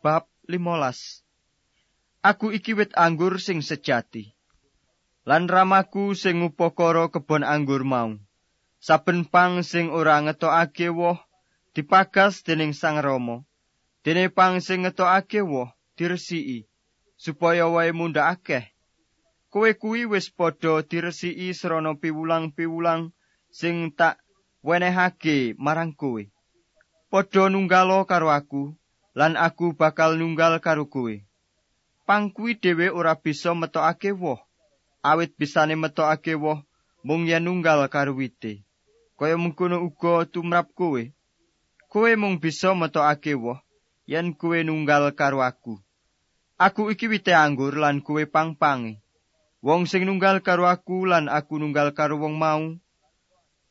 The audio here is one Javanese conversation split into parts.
Bab 15 Aku iki wit anggur sing sejati. Lan ramaku sing upakara kebon anggur mau. Saben pang sing ora ngetokake woh dipagas dening Sang Rama. Dene pang sing ngetokake woh diresiki supaya wae munda akeh. Kowe kuwi wis padha diresiki srana piwulang-piwulang sing tak wenehake marang kowe. Padha nunggalo karo aku lan aku bakal nunggal karo kowe. Pang kuwi dhewe ora bisa metokake woh. Awit bisane metokake woh mung yen nunggal karo wite. Kaya mengkono uga tumrap kowe. Kowe mung bisa metokake woh yen kowe nunggal karo aku. Aku iki wite anggur lan kowe pang-pange. Wong sing nunggal karo aku lan aku nunggal karo wong mau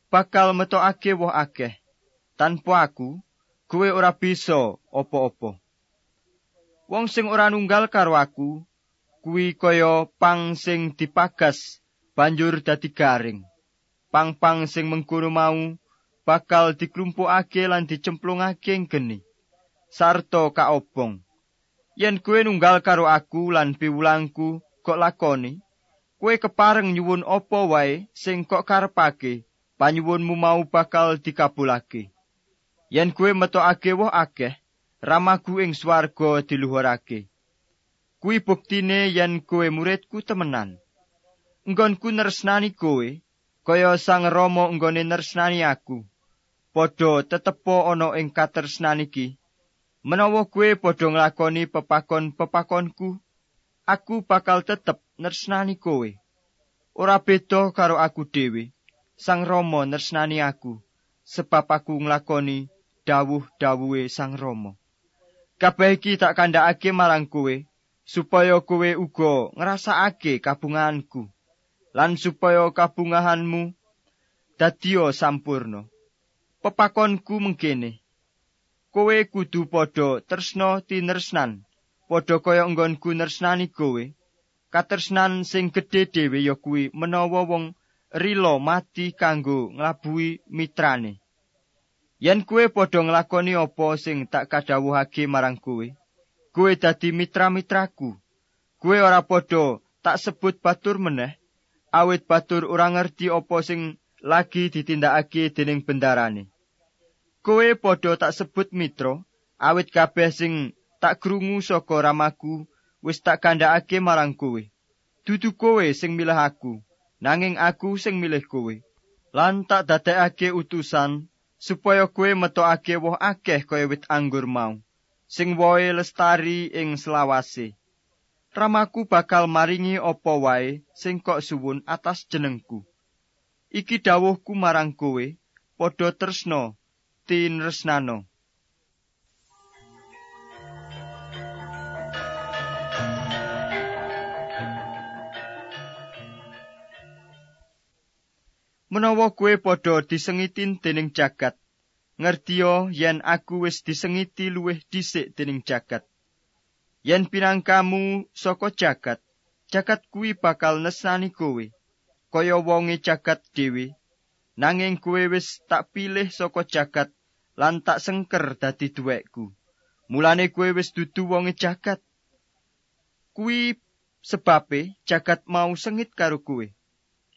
bakal metokake woh akeh. Tanpa aku, kowe ora bisa apa-apa. Wong sing ora nunggal karo aku kuwi kaya pang sing dipagas banjur dadi garing. Pang-pang sing mengkono mau bakal diklumpukake lan dicemplungake ing geni. Sarta kaobong. Yen kowe nunggal karo aku lan piwulangku kok lakoni, kowe kepareng nyuwun apa wae sing kok karepake, panyuwunmu mau bakal dikabulake. Yen kowe metokake woh akeh, ramaku ing swarga diluhurake. Kuwi buktine yen kowe muridku temenan. Enggonku nersnani kowe, kaya Sang Rama enggone nersnani aku. Padha tetepo ana ing katresnan iki. Menawa kowe padha nglakoni pepakon-pepakonku, aku bakal tetep nersnani kowe. Ora beda karo aku dhewe. Sang Rama nersnani aku, sebab aku nglakoni dawuh-dawuhe Sang Rama. Kabeh iki tak kandhakake marang kowe supaya kowe uga ngrasakake kabunganku lan supaya kabungahanmu dadiya sampurna. Pepakonku mengkene. Kowe kudu padha tresna tinresnan, padha kaya nggonku nersnani kowe. Katresnan sing gedhe dhewe ya kuwi menawa wong rila mati kanggo nglabuhi mitrane. Yen kue padha nglakoni apa sing tak kadhawuhake marang kowe, kowe dadi mitra-mitraku. Kowe ora padha tak sebut batur meneh, awit batur ora ngerti apa sing lagi ditindakake dening bendarane. Kowe padha tak sebut mitra, awit kabeh sing tak krungu saka ramaku wis tak kandhakake marang kowe. Dudu kowe sing milih aku, nanging aku sing milih kowe. Lan tak dadekake utusan supaya kowe metokake woh akeh kaya wit anggur mau. Sing wohe lestari ing selawase. Ramaku bakal maringi apa wae sing kok suwun atas jenengku. Iki dawuhku marang kowe padha tresno tinresnano menawa kue padha disengitin dening jagat ngertiyo yen aku wis disengiti luwih dhisik dening jagat. Yen pinangkamu saka jagat jagat kuwi bakal nesani kowe kaya wonge jagat dhewe. Nanging kowe wis tak pilih saka jagat lan tak sengker dadi duwekku mulane kowe wis dudu wonge jagat. Kuwi sebabe jagat mau sengit karo kowe.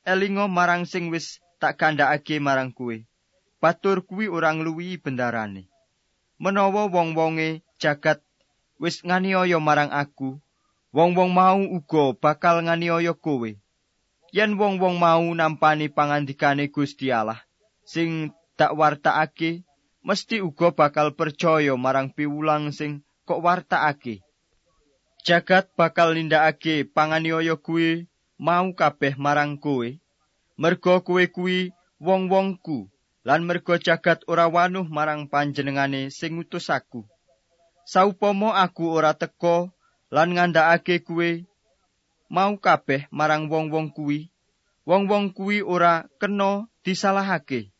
Elingo marang sing wis tak kandhakake marang kowe. Batur kuwi ora ngluwi bendarane. Menawa wong-wonge jagat wis nganiaya marang aku, wong-wong mau uga bakal nganiaya kowe. Yen wong-wong mau nampani pangandikane Gusti Allah sing tak wartakake, mesti uga bakal percaya marang piwulang sing kok wartakake. Jagat bakal nindakake panganiaya kuwi mau kabeh marang kowe. Merga kowe kuwi wong-wongku lan merga jagat ora wanuh marang panjenengane sing utus aku. Saupama aku ora teka lan ngandhakake kuwe mau kabeh marang wong-wong kuwi. Wong-wong kuwi ora kena disalahake.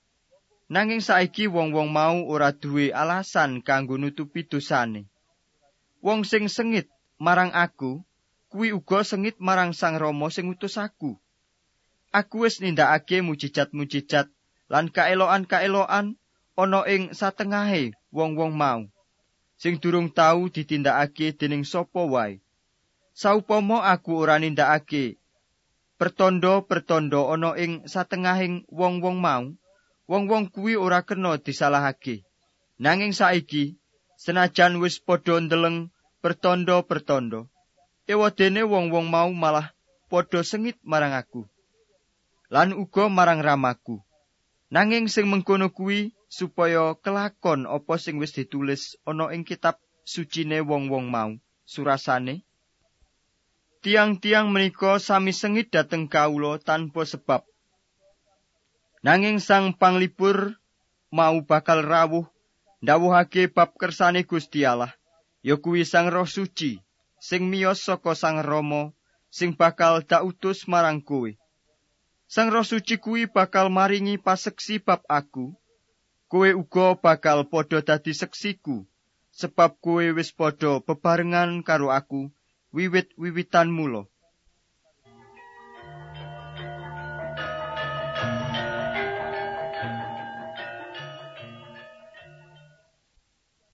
Nanging saiki wong-wong mau ora duwe alasan kanggo nutupi dosane. Wong sing sengit marang aku kuwi uga sengit marang Sang Rama sing utus aku aku wis nindakake mujijat-mujijat lan kaeloan-kaeloan ana ing satengahe wong-wong mau. sing durung tau ditindakake dening sapa wae. Saupama aku ora nindakake pertondo-pertondo ana ing satengahing wong-wong mau, wong-wong kuwi ora kena disalahake. Nanging saiki senajan wis padha ndeleng pertondo-pertondo, ewadene wong-wong mau malah padha sengit marang aku. Lan uga marang ramaku. Nanging sing mengkono kuwi supaya kelakon apa sing wis ditulis ana ing kitab sucine wong-wong mau surasane tiang-tiang menika sami sengit dateng kawula tanpa sebab nanging sang panglipur mau bakal rawuh ndawuhake bab kersane Gusti Allah ya kuwi sang roh suci sing miyos saka sang Rama sing bakal dak utus marang kowe sang roh suci kuwi bakal maringi paseksi bab aku. Kowe uga bakal padha dadi seksiku sebab kowe wis padha bebarengan karo aku wiwit-wiwitan mula